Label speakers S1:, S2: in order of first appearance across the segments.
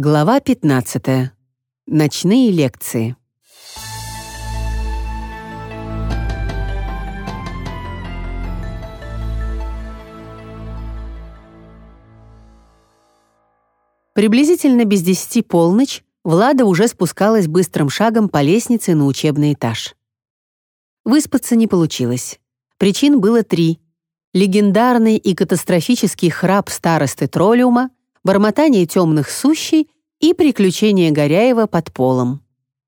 S1: Глава 15. Ночные лекции. Приблизительно без десяти полночь Влада уже спускалась быстрым шагом по лестнице на учебный этаж. Выспаться не получилось. Причин было три. Легендарный и катастрофический храп старосты Троллиума — бормотание темных сущей и приключения Горяева под полом.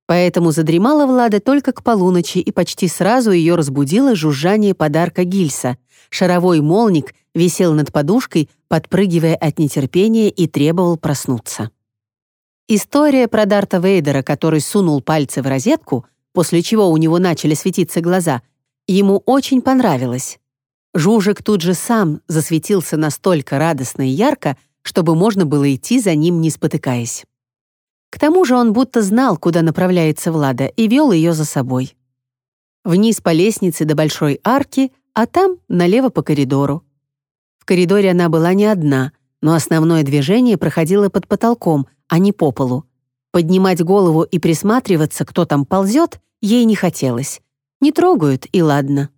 S1: Поэтому задремала Влада только к полуночи, и почти сразу ее разбудило жужжание подарка Гильса. Шаровой молник висел над подушкой, подпрыгивая от нетерпения и требовал проснуться. История про Дарта Вейдера, который сунул пальцы в розетку, после чего у него начали светиться глаза, ему очень понравилась. Жужик тут же сам засветился настолько радостно и ярко, чтобы можно было идти за ним, не спотыкаясь. К тому же он будто знал, куда направляется Влада, и вел ее за собой. Вниз по лестнице до большой арки, а там налево по коридору. В коридоре она была не одна, но основное движение проходило под потолком, а не по полу. Поднимать голову и присматриваться, кто там ползет, ей не хотелось. Не трогают, и ладно.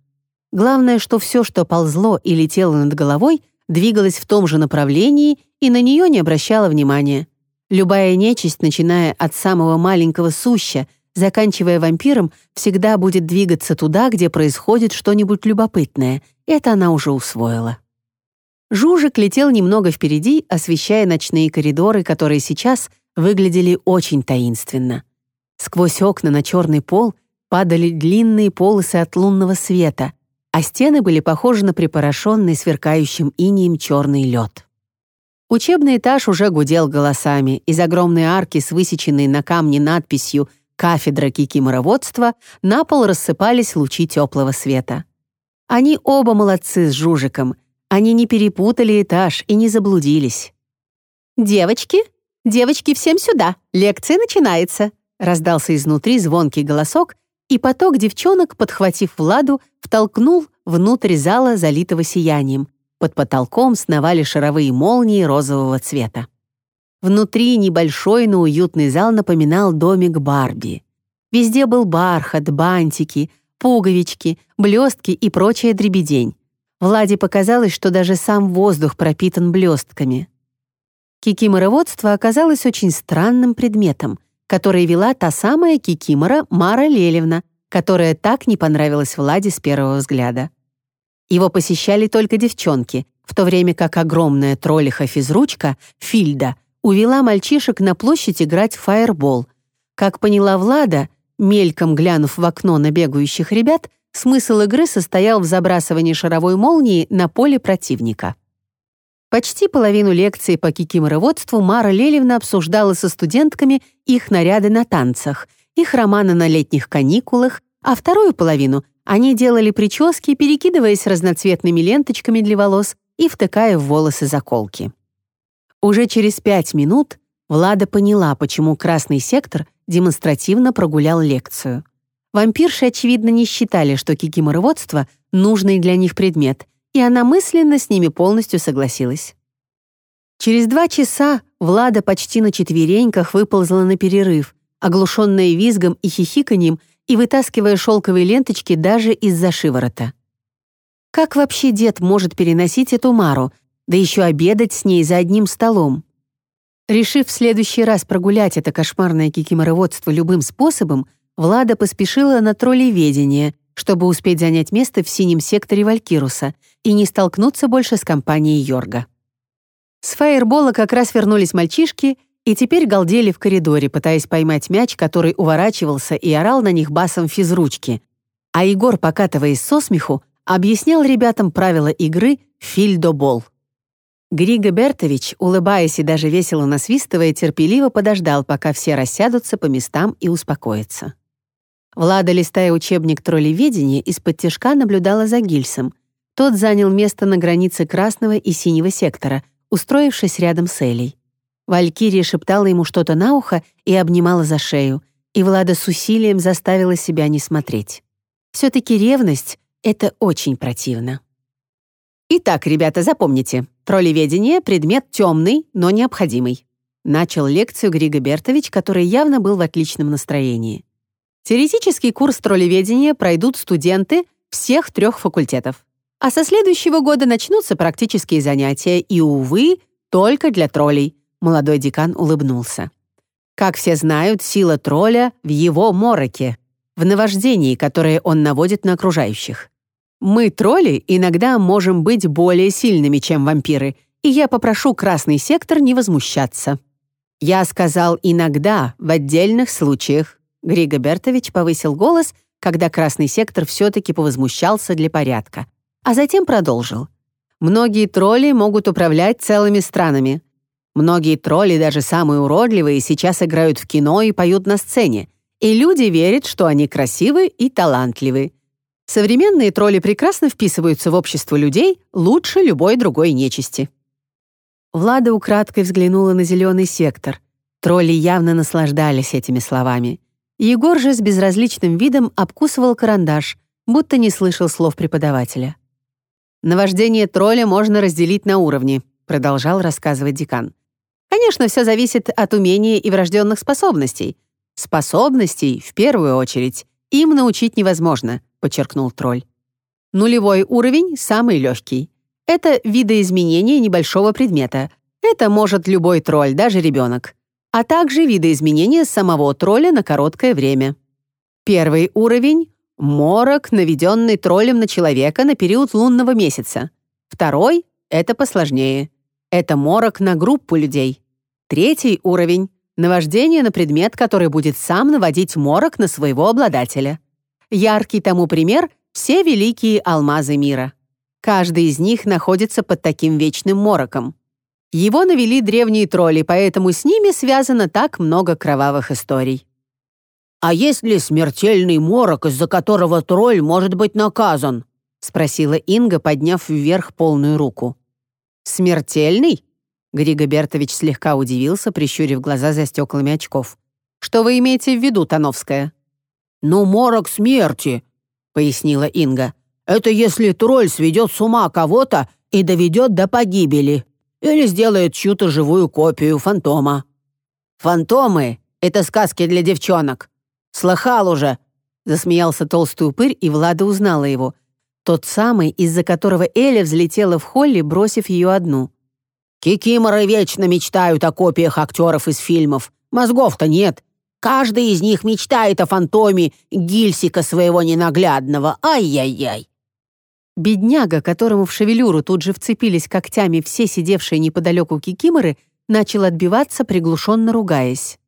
S1: Главное, что все, что ползло и летело над головой, двигалось в том же направлении и на нее не обращала внимания. Любая нечисть, начиная от самого маленького суща, заканчивая вампиром, всегда будет двигаться туда, где происходит что-нибудь любопытное. Это она уже усвоила. Жужик летел немного впереди, освещая ночные коридоры, которые сейчас выглядели очень таинственно. Сквозь окна на черный пол падали длинные полосы от лунного света, а стены были похожи на припорошенный сверкающим инием черный лед. Учебный этаж уже гудел голосами. Из огромной арки с высеченной на камне надписью «Кафедра кикимороводства» на пол рассыпались лучи теплого света. Они оба молодцы с Жужиком. Они не перепутали этаж и не заблудились.
S2: «Девочки, девочки, всем сюда! Лекция начинается!» раздался изнутри звонкий голосок, и поток девчонок, подхватив Владу, втолкнул внутрь зала, залитого сиянием, под потолком сновали шаровые молнии розового цвета. Внутри небольшой, но уютный зал напоминал домик Барби. Везде был бархат, бантики, пуговички, блестки и прочая дребедень. Владе показалось, что даже сам воздух пропитан блестками. Кикимороводство оказалось очень странным предметом, который вела та самая кикимора Мара Лелевна, которая так не понравилась Владе с первого взгляда. Его посещали только девчонки, в то время как огромная троллиха-физручка Фильда увела мальчишек на площадь играть в фаербол. Как поняла Влада, мельком глянув в окно на бегающих ребят, смысл игры состоял в забрасывании шаровой молнии на поле противника. Почти половину лекции по кикимороводству Мара Лелевна обсуждала со студентками их наряды на танцах, их романы на летних каникулах, а вторую половину они делали прически, перекидываясь разноцветными ленточками для волос и втыкая в волосы заколки. Уже через пять минут Влада поняла, почему красный сектор демонстративно прогулял лекцию. Вампирши, очевидно, не считали, что кикимороводство — нужный для них предмет, и она мысленно с ними полностью согласилась. Через два часа Влада почти на четвереньках выползла на перерыв, оглушенная визгом и хихиканьем — и вытаскивая шелковые ленточки даже из-за шиворота. Как вообще дед может переносить эту Мару, да еще обедать с ней за одним столом? Решив в следующий раз прогулять это кошмарное кикимороводство любым способом, Влада поспешила на троллеведение, чтобы успеть занять место в синем секторе Валькируса и не столкнуться больше с компанией Йорга. С фаербола как раз вернулись мальчишки — и теперь галдели в коридоре, пытаясь поймать мяч, который уворачивался и орал на них басом физручки. А Егор, покатываясь со смеху, объяснял ребятам правила игры «Фильдобол». Григо Бертович, улыбаясь и даже весело насвистывая, терпеливо подождал, пока все рассядутся по местам и успокоятся. Влада, листая учебник троллеведения, из-под тяжка наблюдала за Гильсом. Тот занял место на границе красного и синего сектора, устроившись рядом с Элей. Валькирия шептала ему что-то на ухо и обнимала за шею, и Влада с усилием заставила себя не смотреть. Все-таки ревность — это очень противно. Итак, ребята, запомните, троллеведение — предмет темный, но необходимый.
S1: начал лекцию Григо Бертович, который явно был в отличном настроении. Теоретический курс троллеведения пройдут студенты всех трех факультетов. А со следующего года начнутся практические занятия, и, увы, только для троллей. Молодой декан улыбнулся. Как все знают, сила тролля в его мороке, в наваждении, которое он наводит на окружающих. Мы, тролли, иногда можем быть более сильными, чем вампиры, и я попрошу Красный Сектор не возмущаться. Я сказал «иногда», в отдельных случаях. Григо Бертович повысил голос, когда Красный Сектор все-таки повозмущался для порядка, а затем продолжил. Многие тролли могут управлять целыми странами. Многие тролли, даже самые уродливые, сейчас играют в кино и поют на сцене, и люди верят, что они красивы и талантливы. Современные тролли прекрасно вписываются в общество людей лучше любой другой нечисти. Влада украдкой взглянула на зеленый сектор. Тролли явно наслаждались этими словами. Егор же с безразличным видом обкусывал карандаш, будто не слышал слов преподавателя. «Наваждение тролля можно разделить на уровни», продолжал рассказывать декан. «Конечно, все зависит от умения и врожденных способностей. Способностей, в первую очередь, им научить невозможно», подчеркнул тролль. Нулевой уровень — самый легкий. Это видоизменение небольшого предмета. Это может любой тролль, даже ребенок. А также видоизменение самого тролля на короткое время. Первый уровень — морок, наведенный троллем на человека на период лунного месяца. Второй — это посложнее. Это морок на группу людей. Третий уровень — наваждение на предмет, который будет сам наводить морок на своего обладателя. Яркий тому пример — все великие алмазы мира. Каждый из них находится под таким вечным мороком. Его навели древние тролли, поэтому с ними связано так много кровавых историй.
S3: «А есть ли смертельный морок, из-за которого тролль может быть наказан?» — спросила Инга, подняв вверх полную руку.
S1: «Смертельный?» Григо Бертович слегка удивился, прищурив глаза за стеклами очков. «Что вы имеете в виду, Тановская?»
S3: «Ну, морок смерти», — пояснила Инга. Это если тролль сведет с ума кого-то и доведет до погибели. Или сделает чью-то живую копию фантома. Фантомы — это сказки для девчонок. Слыхал уже.
S1: Засмеялся толстый упырь, и Влада узнала его. Тот самый, из-за которого Эля взлетела в холле, бросив ее одну.
S3: Кикиморы вечно мечтают о копиях актеров из фильмов. Мозгов-то нет. Каждый из них мечтает о фантоме Гильсика своего ненаглядного. Ай-яй-яй.
S1: Бедняга, которому в шевелюру тут же вцепились когтями все сидевшие неподалеку кикиморы, начал отбиваться, приглушенно ругаясь.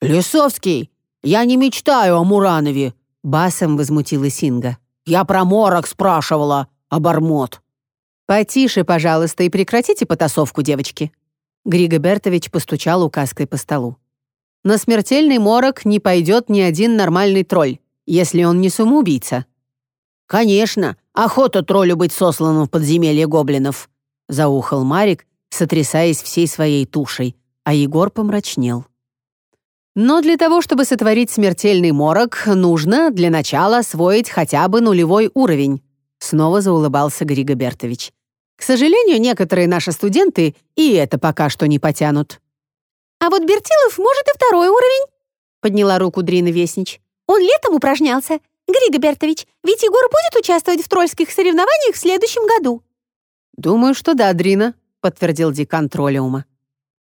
S3: «Лисовский, я не мечтаю о Муранове!»
S1: — басом возмутилась Инга.
S3: «Я про морок спрашивала, обормот!»
S1: «Потише, пожалуйста, и прекратите потасовку, девочки!» Григо Бертович постучал указкой по столу. «На смертельный морок не пойдет ни один нормальный тролль, если он не самоубийца».
S3: «Конечно, охота троллю быть сосланным в подземелье гоблинов», — заухал Марик, сотрясаясь всей своей тушей, а Егор помрачнел.
S1: Но для того, чтобы сотворить смертельный морок, нужно для начала освоить хотя бы нулевой уровень», — снова заулыбался Григо Бертович. «К сожалению, некоторые наши студенты и это пока что не потянут».
S2: «А вот Бертилов может и второй уровень», — подняла руку Дрина Веснич. «Он летом упражнялся, Григо Бертович, ведь Егор будет участвовать в трольских соревнованиях в следующем году?»
S1: «Думаю, что да, Дрина», — подтвердил декан Троллиума.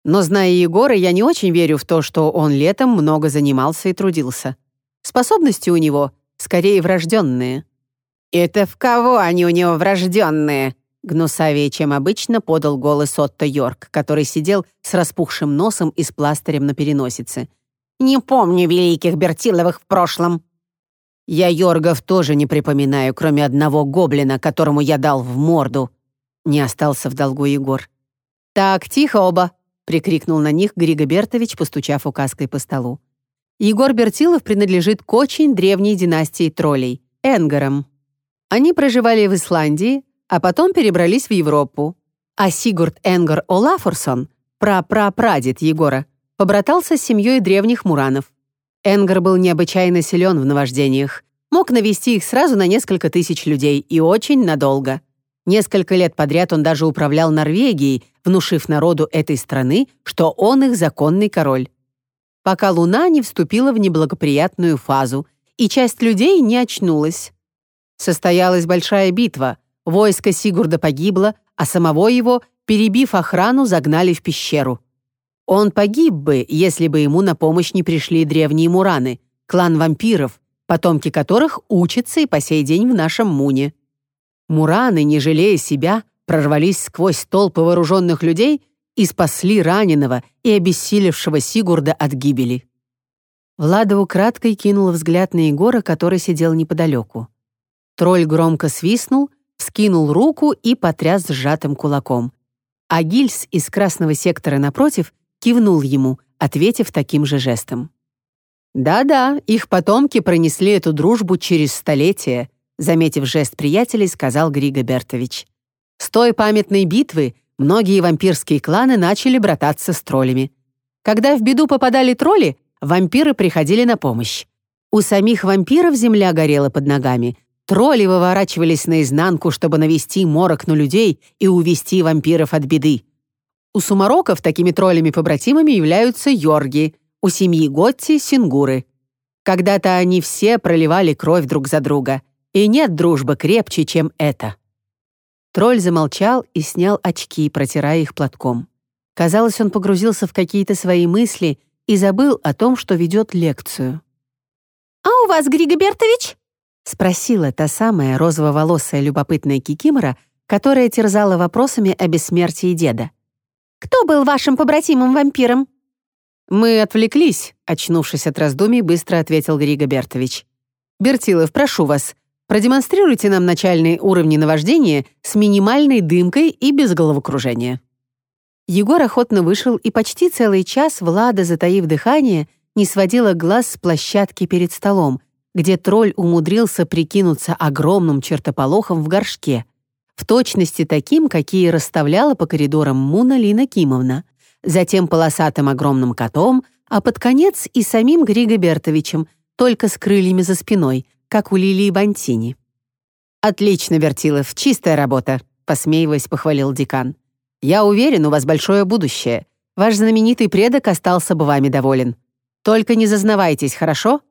S1: «Но, зная Егора, я не очень верю в то, что он летом много занимался и трудился. Способности у него скорее врожденные». «Это в кого они у него врожденные?» Гнусавее, чем обычно, подал голос Отто Йорк, который сидел с распухшим носом и с пластырем на переносице.
S3: «Не помню великих Бертиловых в прошлом».
S1: Я Йоргов тоже не припоминаю, кроме одного гоблина, которому я дал в морду. Не остался в долгу Егор. «Так, тихо оба!» — прикрикнул на них Григо Бертович, постучав указкой по столу. Егор Бертилов принадлежит к очень древней династии троллей — Энгерам. Они проживали в Исландии, а потом перебрались в Европу. А Сигурд Энгер Олафорсон, прапрапрадед Егора, побратался с семьей древних муранов. Энгар был необычайно силен в наваждениях, мог навести их сразу на несколько тысяч людей и очень надолго. Несколько лет подряд он даже управлял Норвегией, внушив народу этой страны, что он их законный король. Пока Луна не вступила в неблагоприятную фазу, и часть людей не очнулась. Состоялась большая битва, войско Сигурда погибло, а самого его, перебив охрану, загнали в пещеру. Он погиб бы, если бы ему на помощь не пришли древние Мураны, клан вампиров, потомки которых учатся и по сей день в нашем Муне. Мураны, не жалея себя, прорвались сквозь толпы вооруженных людей и спасли раненого и обессилевшего Сигурда от гибели. Влада украдкой кинула взгляд на Егора, который сидел неподалеку. Тролль громко свистнул, вскинул руку и потряс сжатым кулаком. А Гильс из красного сектора напротив кивнул ему, ответив таким же жестом. «Да-да, их потомки пронесли эту дружбу через столетия», заметив жест приятелей, сказал Григо Бертович. «С той памятной битвы многие вампирские кланы начали брататься с троллями. Когда в беду попадали тролли, вампиры приходили на помощь. У самих вампиров земля горела под ногами, тролли выворачивались наизнанку, чтобы навести морок на людей и увести вампиров от беды. У сумароков такими троллями-побратимами являются йорги, у семьи Готти — сингуры. Когда-то они все проливали кровь друг за друга, и нет дружбы крепче, чем это. Тролль замолчал и снял очки, протирая их платком. Казалось, он погрузился в какие-то свои мысли и забыл о том, что ведет лекцию.
S2: «А у вас, Григо Бертович?»
S1: — спросила та самая розово-волосая любопытная кикимора, которая терзала вопросами о бессмертии деда.
S2: «Кто был вашим побратимом-вампиром?»
S1: «Мы отвлеклись», — очнувшись от раздумий, быстро ответил Григо Бертович. «Бертилов, прошу вас, Продемонстрируйте нам начальные уровни наваждения с минимальной дымкой и без головокружения». Егор охотно вышел, и почти целый час Влада, затаив дыхание, не сводила глаз с площадки перед столом, где тролль умудрился прикинуться огромным чертополохом в горшке, в точности таким, какие расставляла по коридорам Муна Лина Кимовна, затем полосатым огромным котом, а под конец и самим Григо Бертовичем, только с крыльями за спиной, как у Лилии Бантини. «Отлично, Вертилов, чистая работа», — посмеиваясь, похвалил декан. «Я уверен, у вас большое будущее. Ваш знаменитый предок остался бы вами доволен. Только не зазнавайтесь, хорошо?»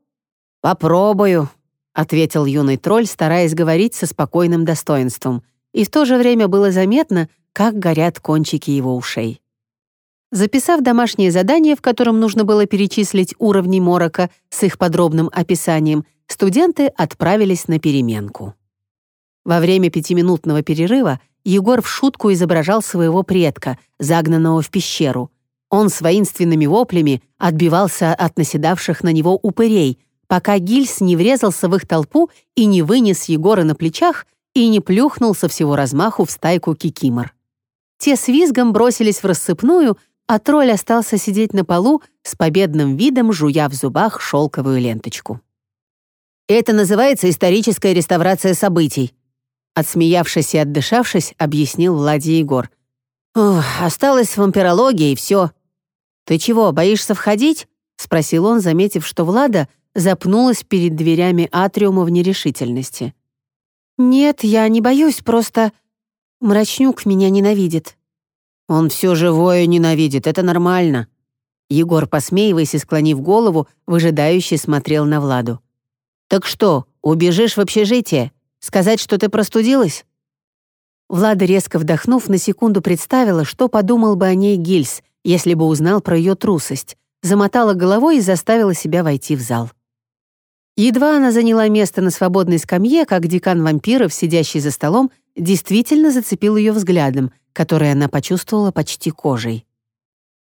S1: «Попробую», — ответил юный тролль, стараясь говорить со спокойным достоинством, и в то же время было заметно, как горят кончики его ушей. Записав домашнее задание, в котором нужно было перечислить уровни морока с их подробным описанием, студенты отправились на переменку. Во время пятиминутного перерыва Егор в шутку изображал своего предка, загнанного в пещеру. Он с воинственными воплями отбивался от наседавших на него упырей, пока Гильс не врезался в их толпу и не вынес Егора на плечах и не плюхнул со всего размаху в стайку кикимор. Те с визгом бросились в рассыпную, а тролль остался сидеть на полу с победным видом, жуя в зубах шелковую ленточку. Это называется историческая реставрация событий. Отсмеявшись и отдышавшись, объяснил Влади Егор. Осталось вампирология и все. Ты чего, боишься входить? Спросил он, заметив, что Влада запнулась перед дверями атриума в нерешительности. «Нет, я не боюсь, просто мрачнюк меня ненавидит». «Он все живое ненавидит, это нормально». Егор, посмеиваясь и склонив голову, выжидающе смотрел на Владу. «Так что, убежишь в общежитие? Сказать, что ты простудилась?» Влада, резко вдохнув, на секунду представила, что подумал бы о ней Гильс, если бы узнал про ее трусость, замотала головой и заставила себя войти в зал. Едва она заняла место на свободной скамье, как декан вампиров, сидящий за столом, действительно зацепил ее взглядом, который она почувствовала почти кожей.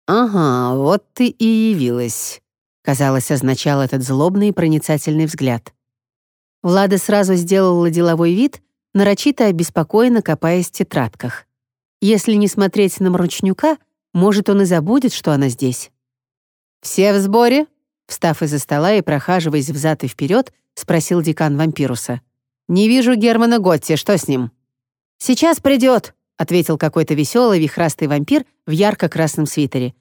S1: «Ага, вот ты и явилась», казалось, означал этот злобный и проницательный взгляд. Влада сразу сделала деловой вид, нарочито обеспокоенно копаясь в тетрадках. Если не смотреть на Мручнюка, может, он и забудет, что она здесь. «Все в сборе?» Встав из-за стола и прохаживаясь взад и вперед, спросил декан вампируса. «Не вижу Германа Готти, что с ним?» «Сейчас придет», — ответил какой-то веселый вихрастый вампир в ярко-красном свитере.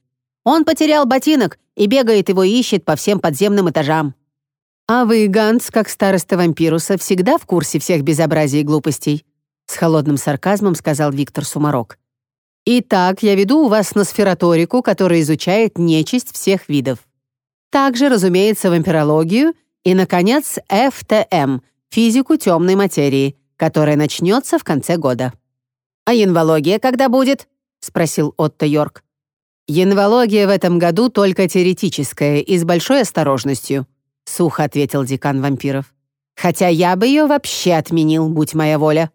S1: Он потерял ботинок и бегает его ищет по всем подземным этажам. А вы, Ганс, как староста вампируса, всегда в курсе всех безобразий и глупостей? с холодным сарказмом сказал Виктор Сумарок. Итак, я веду у вас на сфероторику, которая изучает нечисть всех видов. Также, разумеется, вампирологию и, наконец, ФТМ — физику темной материи, которая начнется в конце года. «А янвология когда будет?» — спросил Отто Йорк. «Янвология в этом году только теоретическая и с большой осторожностью», — сухо ответил декан вампиров. «Хотя я бы ее вообще отменил, будь моя воля».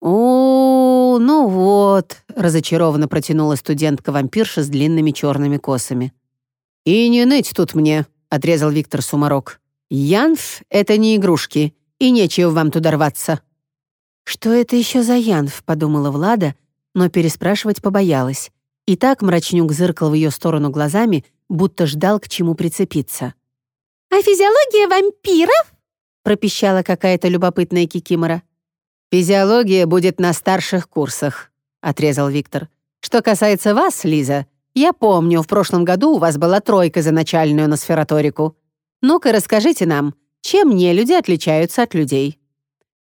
S1: «О, ну вот», — разочарованно протянула студентка-вампирша с длинными черными косами. «И не ныть тут мне», — отрезал Виктор Сумарок. «Янф — это не игрушки, и нечего вам туда рваться». «Что это еще за Янф?» — подумала Влада, но переспрашивать побоялась. И так мрачнюк зыркал в ее сторону глазами, будто ждал к чему прицепиться.
S2: «А физиология вампиров?» — пропищала какая-то любопытная кикимора.
S1: «Физиология будет на старших курсах», — отрезал Виктор. «Что касается вас, Лиза, я помню, в прошлом году у вас была тройка за начальную на сфероторику. Ну-ка, расскажите нам, чем не люди отличаются от людей?»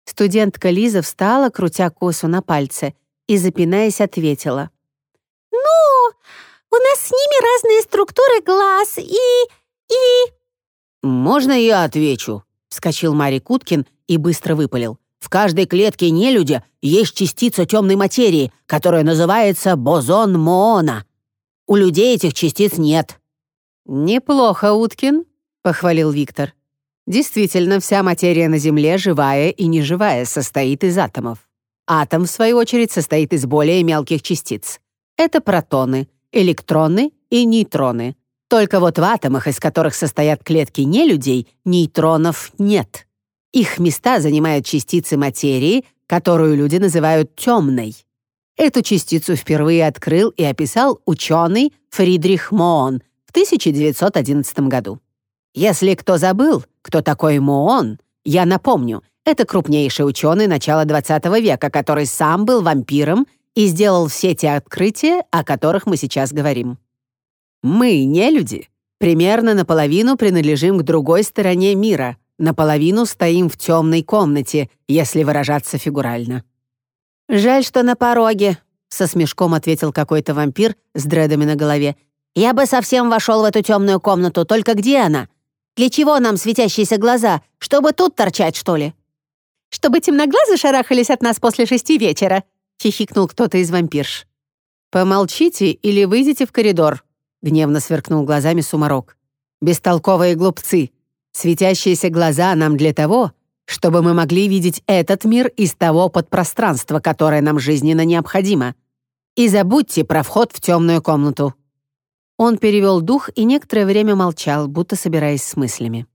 S2: Студентка Лиза встала, крутя косу на пальце, и, запинаясь, ответила. «Ну, у нас с ними разные структуры глаз и... и...»
S3: «Можно я отвечу?» — вскочил Марий Куткин и быстро выпалил. В каждой клетке нелюдя есть частица темной материи, которая называется бозон Моона. У людей этих частиц нет».
S1: «Неплохо, Уткин», — похвалил Виктор. «Действительно, вся материя на Земле, живая и неживая, состоит из атомов. Атом, в свою очередь, состоит из более мелких частиц. Это протоны, электроны и нейтроны. Только вот в атомах, из которых состоят клетки нелюдей, нейтронов нет. Их места занимают частицы материи, которую люди называют темной. Эту частицу впервые открыл и описал ученый Фридрих Моон в 1911 году. Если кто забыл, кто такой Моон, я напомню, это крупнейший ученый начала XX века, который сам был вампиром и сделал все те открытия, о которых мы сейчас говорим. Мы, не люди, примерно наполовину принадлежим к другой стороне мира, Наполовину стоим в темной комнате, если выражаться фигурально.
S2: «Жаль, что на пороге», — со смешком ответил какой-то вампир с дредами на голове. «Я бы совсем вошел в эту темную комнату, только где она? Для чего нам светящиеся глаза? Чтобы тут торчать, что ли?» «Чтобы темноглазы шарахались от нас после шести вечера», — хихикнул кто-то из вампирш.
S1: «Помолчите или выйдите в коридор», — гневно сверкнул глазами Сумарок. «Бестолковые глупцы! Светящиеся глаза нам для того, чтобы мы могли видеть этот мир из того подпространства, которое нам жизненно необходимо. И забудьте про вход в темную комнату». Он перевел дух и некоторое время молчал, будто собираясь с мыслями.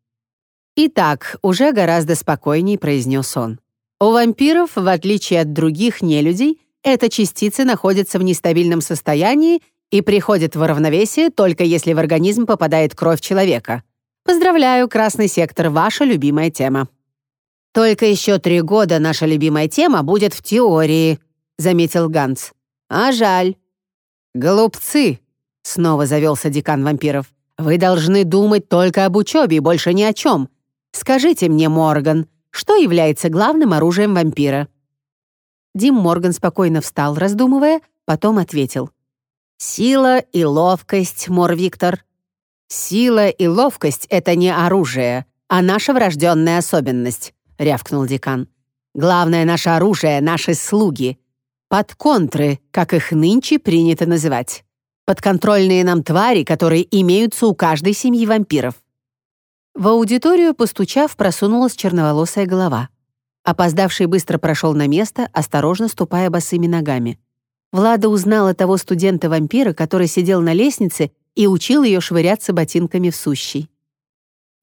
S1: «Итак, уже гораздо спокойней», — произнес он. «У вампиров, в отличие от других нелюдей, эта частица находится в нестабильном состоянии и приходит в равновесие только если в организм попадает кровь человека. Поздравляю, Красный сектор, ваша любимая тема. Только еще три года наша любимая тема будет в теории, заметил Ганс. А жаль. Голубцы, снова завелся декан вампиров. Вы должны думать только об учебе и больше ни о чем. Скажите мне, Морган, что является главным оружием вампира? Дим Морган спокойно встал, раздумывая, потом ответил. «Сила и ловкость, Мор Виктор. «Сила и ловкость — это не оружие, а наша врожденная особенность», — рявкнул декан. «Главное наше оружие — наши слуги. Подконтры, как их нынче принято называть. Подконтрольные нам твари, которые имеются у каждой семьи вампиров». В аудиторию, постучав, просунулась черноволосая голова. Опоздавший быстро прошел на место, осторожно ступая босыми ногами. Влада узнала того студента-вампира, который сидел на лестнице и учил ее швыряться ботинками в сущий.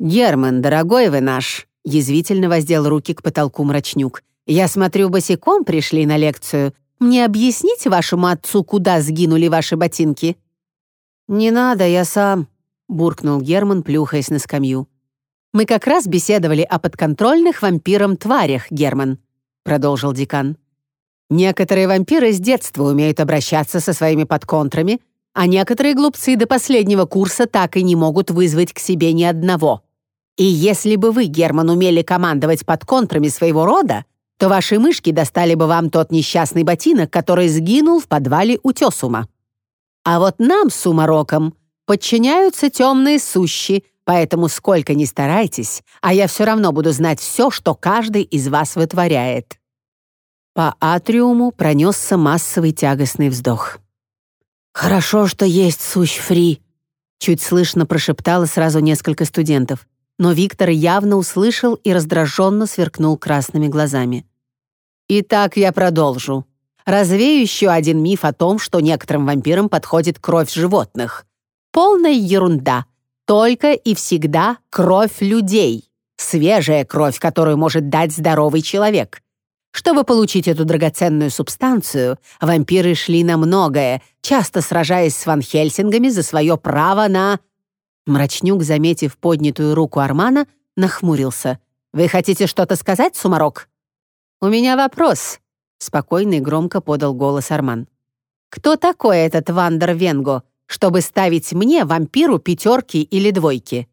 S1: «Герман, дорогой вы наш!» — язвительно воздел руки к потолку мрачнюк. «Я смотрю, босиком пришли на лекцию. Мне объяснить вашему отцу, куда сгинули ваши ботинки?» «Не надо, я сам», — буркнул Герман, плюхаясь на скамью. «Мы как раз беседовали о подконтрольных вампирам тварях, Герман», — продолжил декан. «Некоторые вампиры с детства умеют обращаться со своими подконтрами, а некоторые глупцы до последнего курса так и не могут вызвать к себе ни одного. И если бы вы, Герман, умели командовать под контрами своего рода,
S2: то ваши мышки достали бы вам тот несчастный ботинок, который сгинул в подвале у Тесума. А вот нам с Сумароком подчиняются темные сущи, поэтому сколько ни старайтесь, а я все равно буду знать все, что каждый из вас вытворяет». По атриуму пронесся массовый тягостный вздох.
S3: «Хорошо, что есть сущ Фри», —
S2: чуть слышно прошептало сразу несколько студентов, но Виктор явно услышал и раздраженно сверкнул красными глазами. «Итак, я продолжу. Развею еще один миф о том, что некоторым вампирам подходит кровь животных. Полная ерунда. Только и всегда кровь людей. Свежая кровь, которую может дать здоровый человек. Чтобы получить эту драгоценную субстанцию, вампиры шли на многое, часто сражаясь с Ван Хельсингами за свое право на... Мрачнюк, заметив поднятую руку Армана, нахмурился. «Вы хотите что-то сказать, Сумарок?» «У меня вопрос», — спокойно и громко подал голос Арман. «Кто такой этот Вандер Венго, чтобы ставить мне, вампиру, пятерки или двойки?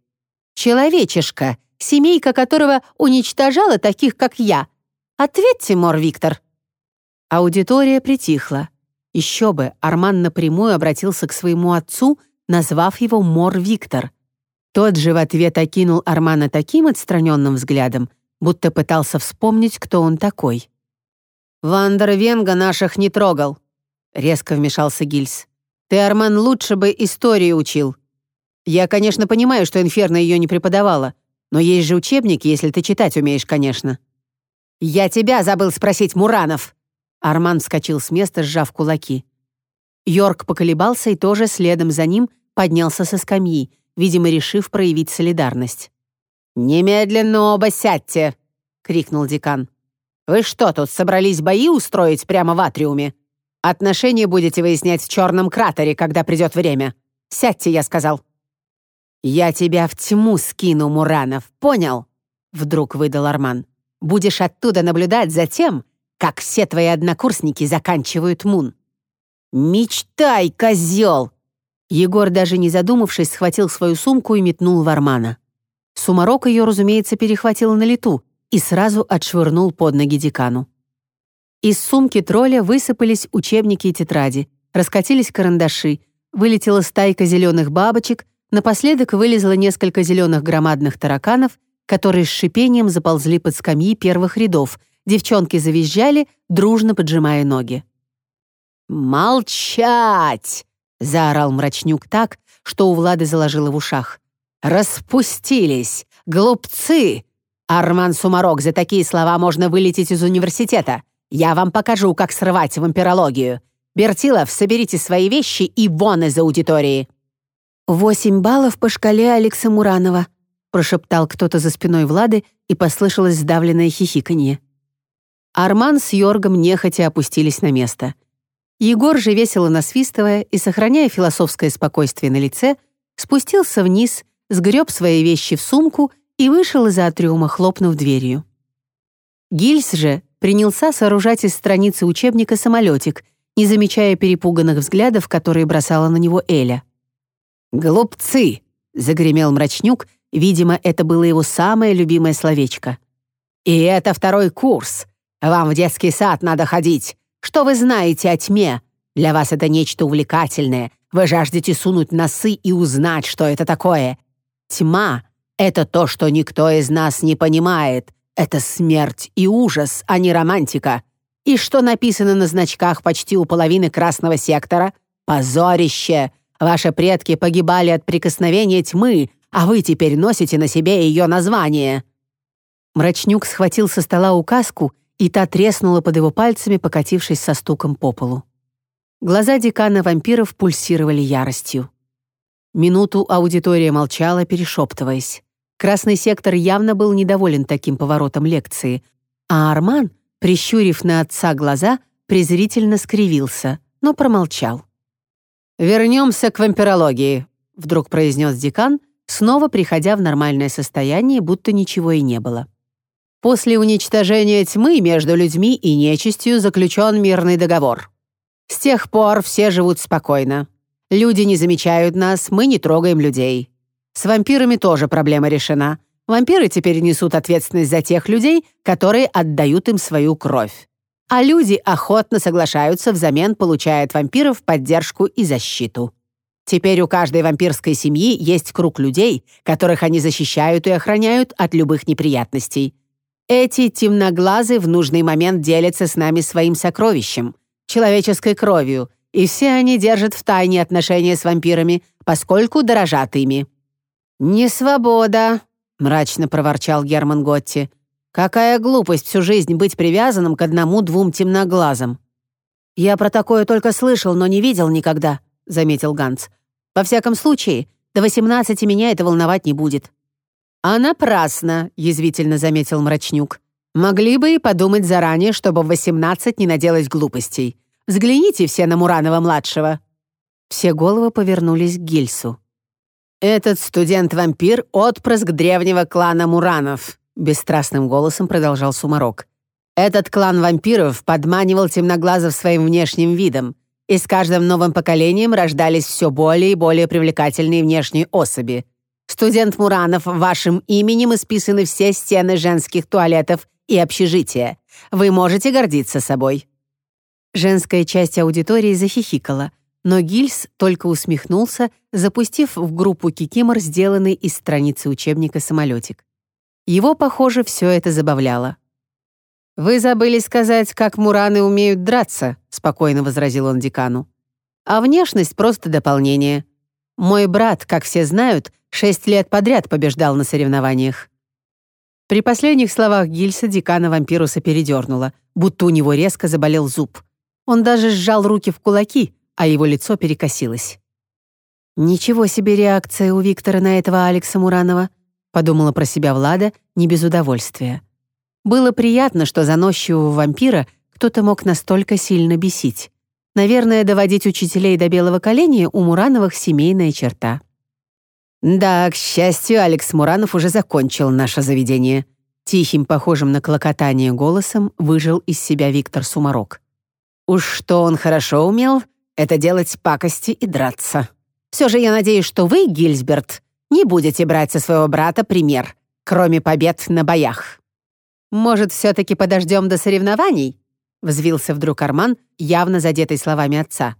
S2: Человечишка, семейка которого уничтожала таких, как я. Ответьте, Мор Виктор». Аудитория притихла. Еще бы, Арман напрямую обратился к своему отцу, назвав его Мор Виктор. Тот же в ответ окинул Армана таким отстраненным взглядом, будто пытался вспомнить, кто он такой. «Вандер Венга наших не трогал», — резко вмешался Гильс. «Ты, Арман, лучше бы историю учил. Я, конечно, понимаю, что Инферно ее не преподавала, но есть же учебники, если ты читать умеешь, конечно». «Я тебя забыл спросить, Муранов!» Арман вскочил с места, сжав кулаки. Йорк поколебался и тоже следом за ним поднялся со скамьи, видимо, решив проявить солидарность. «Немедленно оба сядьте!» — крикнул декан. «Вы что, тут собрались бои устроить прямо в атриуме? Отношения будете выяснять в черном кратере, когда придет время. Сядьте, я сказал». «Я тебя в тьму скину, Муранов, понял?» — вдруг выдал Арман. «Будешь оттуда наблюдать за тем, как все твои однокурсники заканчивают мун». «Мечтай, козел!» Егор, даже не задумавшись, схватил свою сумку и метнул в Армана. Сумарок ее, разумеется, перехватил на лету и сразу отшвырнул под ноги декану. Из сумки тролля высыпались учебники и тетради, раскатились карандаши, вылетела стайка зеленых бабочек, напоследок вылезло несколько зеленых громадных тараканов, которые с шипением заползли под скамьи первых рядов, девчонки завизжали, дружно поджимая ноги. «Молчать!» — заорал мрачнюк так, что у Влады заложило в ушах. «Распустились! Глупцы! Арман Сумарок, за такие слова можно вылететь из университета. Я вам покажу, как срывать вампирологию. Бертилов, соберите свои вещи и вон из аудитории».
S1: «Восемь баллов по шкале Алекса Муранова», прошептал кто-то за спиной Влады и послышалось сдавленное хихиканье. Арман с Йоргом нехотя опустились на место. Егор же, весело насвистывая и сохраняя философское спокойствие на лице, спустился вниз сгреб свои вещи в сумку и вышел из атриума, хлопнув дверью. Гильс же принялся сооружать из страницы учебника самолетик, не замечая перепуганных взглядов, которые бросала на него Эля. «Глупцы!» — загремел мрачнюк, видимо, это было его самое любимое словечко. «И это второй курс. Вам в детский сад надо ходить. Что вы знаете о тьме? Для вас это нечто увлекательное. Вы жаждете сунуть носы и узнать, что это такое. Тьма — это то, что никто из нас не понимает. Это смерть и ужас, а не романтика. И что написано на значках почти у половины красного сектора? Позорище! Ваши предки погибали от прикосновения тьмы, а вы теперь носите на себе ее название». Мрачнюк схватил со стола указку, и та треснула под его пальцами, покатившись со стуком по полу. Глаза декана вампиров пульсировали яростью. Минуту аудитория молчала, перешептываясь. Красный сектор явно был недоволен таким поворотом лекции, а Арман, прищурив на отца глаза, презрительно скривился, но промолчал. «Вернемся к вампирологии», — вдруг произнес декан, снова приходя в нормальное состояние, будто ничего и не было. После уничтожения тьмы между людьми и нечистью заключен мирный договор. С тех пор все живут спокойно. Люди не замечают нас, мы не трогаем людей. С вампирами тоже проблема решена.
S2: Вампиры теперь несут ответственность за тех людей, которые отдают им свою кровь. А люди охотно соглашаются, взамен получая от вампиров поддержку и защиту. Теперь у каждой вампирской семьи есть круг людей, которых они защищают и охраняют от любых неприятностей. Эти темноглазы в нужный момент делятся с нами своим сокровищем, человеческой кровью, и все они держат в тайне отношения с вампирами, поскольку дорожат ими. «Не свобода», — мрачно проворчал Герман Готти. «Какая глупость всю жизнь быть привязанным к одному-двум темноглазам». «Я про такое только слышал, но не видел никогда», — заметил Ганс. Во всяком случае, до 18 меня это волновать не будет». «А напрасно», — язвительно заметил Мрачнюк. «Могли бы и подумать заранее, чтобы в 18 не наделать глупостей. Взгляните все на Муранова-младшего». Все головы повернулись к Гильсу. «Этот студент-вампир — отпрыск древнего клана Муранов», — бесстрастным голосом продолжал Сумарок. «Этот клан вампиров подманивал темноглазов своим внешним видом, и с каждым новым поколением рождались все более и более привлекательные внешние особи. Студент Муранов, вашим именем исписаны все стены женских туалетов и общежития. Вы можете гордиться собой». Женская часть аудитории захихикала, но Гильс только усмехнулся, запустив в группу кикимор, сделанный из страницы учебника самолетик. Его, похоже, все это забавляло. «Вы забыли сказать, как мураны умеют драться», — спокойно возразил он декану. «А внешность — просто дополнение. Мой брат, как все знают, шесть лет подряд побеждал на соревнованиях». При последних словах Гильса декана вампируса передернуло, будто у него резко заболел зуб. Он даже сжал руки в кулаки, а его лицо перекосилось. «Ничего себе реакция у Виктора на этого Алекса Муранова», подумала про себя Влада не без удовольствия. Было приятно, что заносчивого вампира кто-то мог настолько сильно бесить. Наверное, доводить учителей до белого коленя у Мурановых семейная черта. «Да, к счастью, Алекс Муранов уже закончил наше заведение», Тихим, похожим на клокотание голосом, выжил из себя Виктор Сумарок. «Уж что он хорошо умел, это делать пакости и драться. Все же я надеюсь, что вы, Гильсберт, не будете брать со своего брата пример, кроме побед на боях». «Может, все-таки подождем до соревнований?» — взвился вдруг Арман, явно задетый словами отца.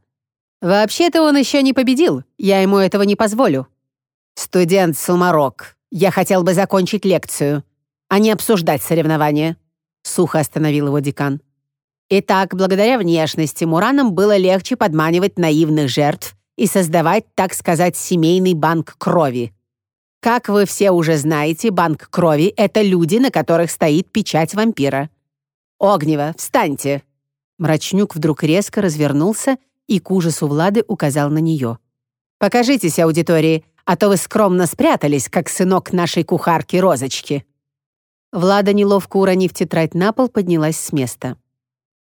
S2: «Вообще-то он еще не победил, я ему этого не позволю». «Студент Сумарок, я хотел бы закончить лекцию, а не обсуждать соревнования», — сухо остановил его декан. Итак, благодаря внешности Муранам было легче подманивать наивных жертв и создавать, так сказать, семейный банк крови. Как вы все уже знаете, банк крови — это люди, на которых стоит печать вампира. Огнева, встаньте!» Мрачнюк вдруг резко развернулся и к ужасу Влады указал на нее. «Покажитесь аудитории, а то вы скромно спрятались, как сынок нашей кухарки Розочки». Влада, неловко уронив тетрадь на пол, поднялась с места.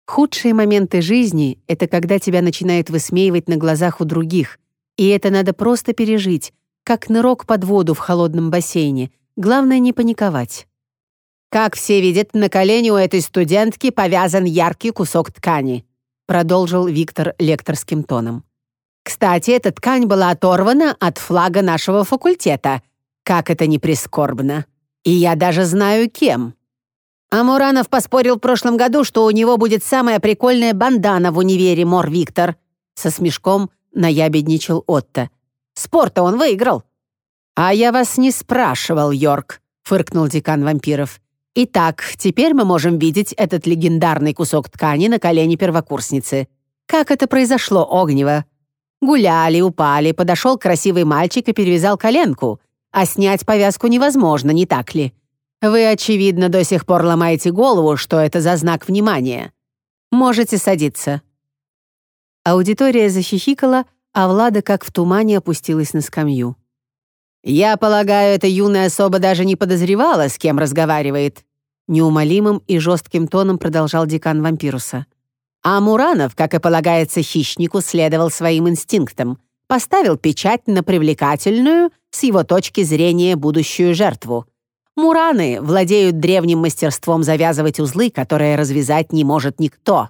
S2: Худшие моменты жизни — это когда тебя начинают высмеивать на глазах у других, и это надо просто пережить, как нырок под воду в холодном бассейне. Главное не паниковать. «Как все видят, на колени у этой студентки повязан яркий кусок ткани», продолжил Виктор лекторским тоном. «Кстати, эта ткань была оторвана от флага нашего факультета. Как это не прискорбно. И я даже знаю, кем». Амуранов поспорил в прошлом году, что у него будет самая прикольная бандана в универе, Мор Виктор. Со смешком наябедничал Отто. Спор-то он выиграл». «А я вас не спрашивал, Йорк», — фыркнул декан вампиров. «Итак, теперь мы можем видеть этот легендарный кусок ткани на колене первокурсницы. Как это произошло, Огнево? Гуляли, упали, подошел красивый мальчик и перевязал коленку. А снять повязку невозможно, не так ли? Вы, очевидно, до сих пор ломаете голову, что это за знак внимания. Можете садиться». Аудитория захихикала, а Влада как в тумане опустилась на скамью. «Я полагаю, эта юная особа даже не подозревала, с кем разговаривает», неумолимым и жестким тоном продолжал декан вампируса. А Муранов, как и полагается хищнику, следовал своим инстинктам, поставил печать на привлекательную, с его точки зрения, будущую жертву. Мураны владеют древним мастерством завязывать узлы, которые развязать не может никто.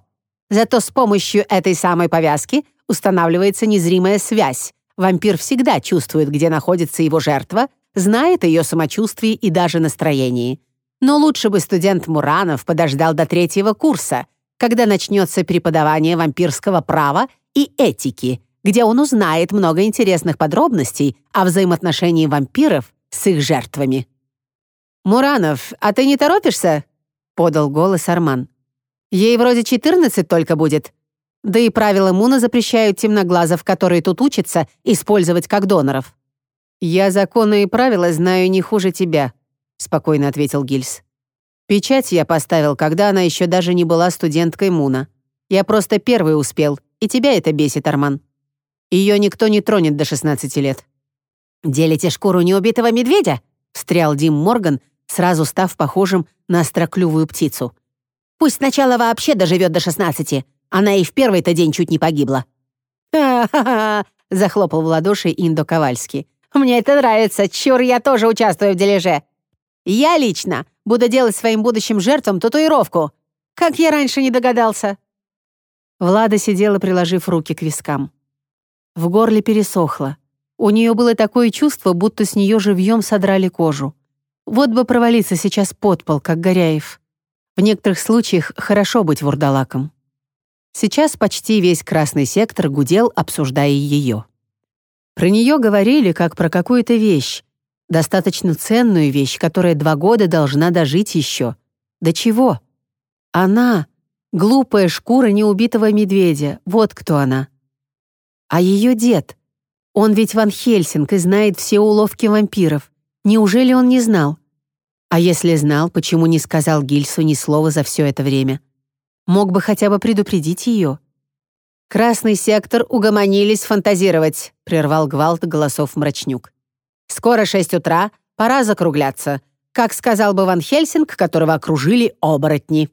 S2: Зато с помощью этой самой повязки устанавливается незримая связь. Вампир всегда чувствует, где находится его жертва, знает ее самочувствии и даже настроении. Но лучше бы студент Муранов подождал до третьего курса, когда начнется преподавание вампирского права и этики, где он узнает много интересных подробностей о взаимоотношении вампиров с их жертвами. «Муранов, а ты не торопишься?» — подал голос Арман. «Ей вроде 14 только будет. Да и правила Муна запрещают темноглазов, которые тут учатся, использовать как доноров». «Я законы и правила знаю не хуже тебя», — спокойно ответил Гильс. «Печать я поставил, когда она еще даже не была студенткой Муна. Я просто первый успел, и тебя это бесит, Арман. Ее никто не тронет до 16 лет».
S1: «Делите шкуру неубитого медведя?» — встрял Дим Морган, сразу став похожим на остроклювую птицу. «Пусть сначала вообще доживет до 16. Она и в первый-то день чуть не погибла».
S2: «Ха-ха-ха!» — захлопал в ладоши Индо Ковальский. Мне это нравится. Чур, я тоже участвую в дележе. Я лично буду делать своим будущим жертвам татуировку. Как я раньше не догадался?» Влада сидела, приложив руки к вискам. В горле пересохло. У нее было такое чувство, будто с нее живьем содрали кожу. Вот бы провалиться сейчас под пол, как Горяев. В некоторых случаях хорошо быть вурдалаком. Сейчас почти весь красный сектор гудел, обсуждая ее. Про нее говорили как про какую-то вещь, достаточно ценную вещь, которая два года должна дожить еще. До чего? Она — глупая шкура неубитого медведя, вот кто она. А ее дед? Он ведь Ван Хельсинг и знает все уловки вампиров. Неужели он не знал? А если знал, почему не сказал Гильсу ни слова за все это время? Мог бы хотя бы предупредить ее. «Красный сектор угомонились фантазировать», — прервал гвалт голосов мрачнюк. «Скоро шесть утра, пора закругляться, как сказал бы Ван Хельсинг, которого окружили оборотни».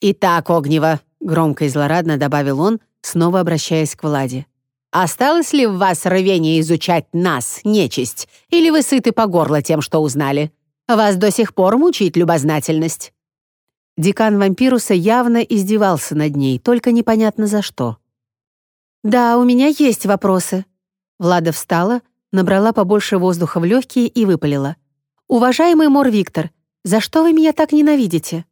S2: «Итак, Огнева», — громко и злорадно добавил он, снова обращаясь к Владе. «Осталось ли в вас рвение изучать нас, нечисть, или вы сыты по горло тем, что узнали? Вас до сих пор мучает любознательность?» Декан вампируса явно издевался над ней, только непонятно за что. «Да, у меня есть вопросы». Влада встала, набрала побольше воздуха в легкие и выпалила. «Уважаемый Мор Виктор, за что вы меня так ненавидите?»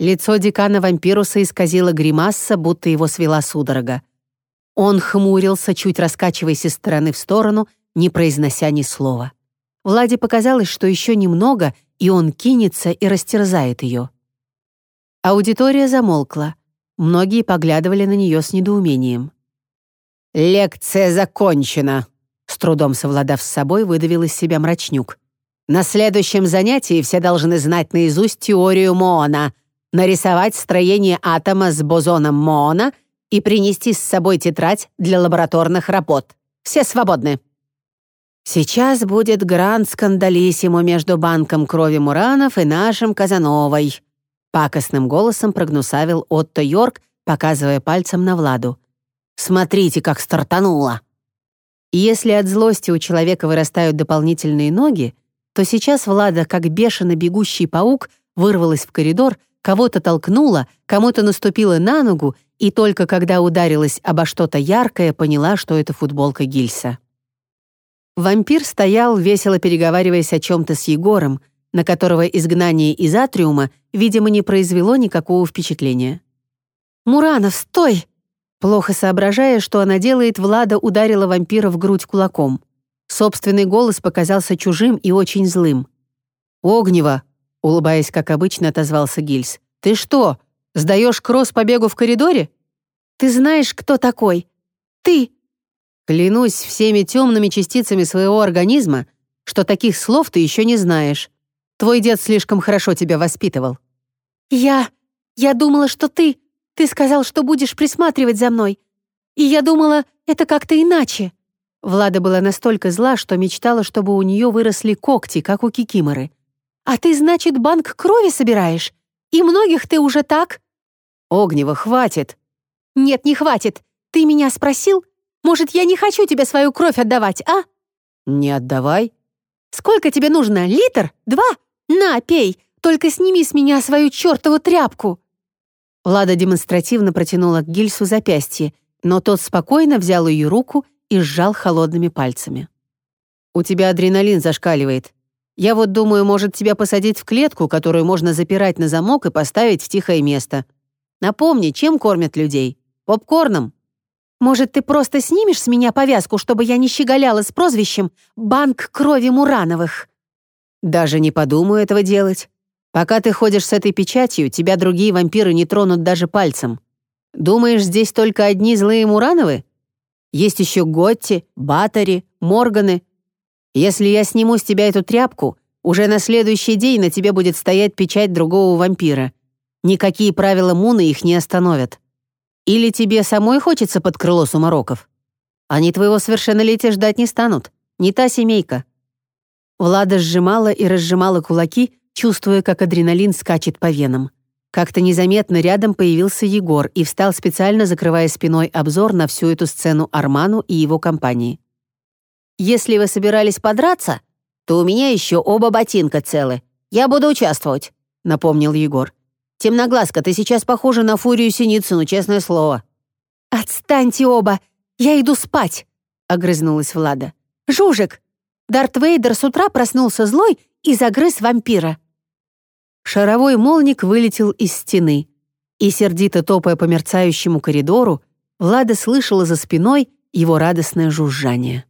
S2: Лицо декана вампируса исказило гримаса, будто его свела судорога. Он хмурился, чуть раскачиваясь из стороны в сторону, не произнося ни слова. Владе показалось, что еще немного, и он кинется и растерзает ее. Аудитория замолкла. Многие поглядывали на нее с недоумением. «Лекция закончена», — с трудом совладав с собой, выдавил из себя мрачнюк. «На следующем занятии все должны знать наизусть теорию Моона, нарисовать строение атома с бозоном Моона и принести с собой тетрадь для лабораторных работ. Все свободны». «Сейчас будет гранд-скандалиссимо между банком крови Муранов и нашим Казановой», пакостным голосом прогнусавил Отто Йорк, показывая пальцем на Владу. Смотрите, как стартануло!» Если от злости у человека вырастают дополнительные ноги, то сейчас Влада, как бешено бегущий паук, вырвалась в коридор, кого-то толкнула, кому-то наступила на ногу и только когда ударилась обо что-то яркое, поняла, что это футболка Гильса. Вампир стоял, весело переговариваясь о чем-то с Егором, на которого изгнание из атриума, видимо, не произвело никакого впечатления. «Муранов, стой!» Плохо соображая, что она делает, Влада ударила вампира в грудь кулаком. Собственный голос показался чужим и очень злым. «Огнева!» — улыбаясь, как обычно, отозвался Гильс. «Ты что, сдаешь кросс побегу в коридоре?» «Ты знаешь, кто такой? Ты!» «Клянусь всеми темными частицами своего организма, что таких слов ты еще не знаешь. Твой дед слишком хорошо тебя воспитывал». «Я... я думала, что ты...» Ты сказал, что будешь присматривать за мной. И я думала, это как-то иначе». Влада была настолько зла, что мечтала, чтобы у нее выросли когти, как у Кикиморы. «А ты, значит, банк крови собираешь? И многих ты уже так?» «Огнева, хватит!» «Нет, не хватит. Ты меня спросил? Может, я не хочу тебе свою кровь отдавать, а?»
S3: «Не отдавай».
S2: «Сколько тебе нужно? Литр? Два? На, пей. Только сними с меня свою чертову тряпку». Влада демонстративно протянула к Гильсу запястье, но тот спокойно взял ее руку и сжал холодными пальцами.
S1: У тебя адреналин зашкаливает. Я вот думаю, может, тебя посадить в клетку, которую можно запирать на замок и поставить в тихое место. Напомни, чем кормят людей? Попкорном?
S2: Может, ты просто снимешь с меня повязку, чтобы я не щеголяла с прозвищем «Банк крови Мурановых»?»
S1: «Даже не подумаю этого делать. Пока ты ходишь с этой печатью, тебя другие вампиры не тронут даже пальцем. Думаешь, здесь только одни злые Мурановы? Есть еще Готти, Батари, Морганы. Если я сниму с тебя эту тряпку, уже на следующий день на тебе будет стоять печать другого вампира. Никакие правила Муны их не остановят. Или тебе самой хочется под крыло сумароков? Они твоего совершеннолетия ждать не станут. Не та семейка». Влада сжимала и разжимала кулаки, чувствуя, как адреналин скачет по венам. Как-то незаметно рядом появился Егор и встал специально, закрывая спиной обзор на всю эту сцену Арману и его компании. «Если вы собирались подраться, то у меня еще оба ботинка целы. Я буду участвовать», — напомнил Егор. Темноглазка, ты сейчас похожа на Фурию Синицыну, честное слово».
S2: «Отстаньте оба! Я иду спать!» — огрызнулась Влада. «Жужик! Дарт Вейдер с утра проснулся злой и загрыз вампира».
S1: Шаровой молник вылетел из стены, и, сердито топая по мерцающему коридору, Влада слышала за спиной его радостное жужжание.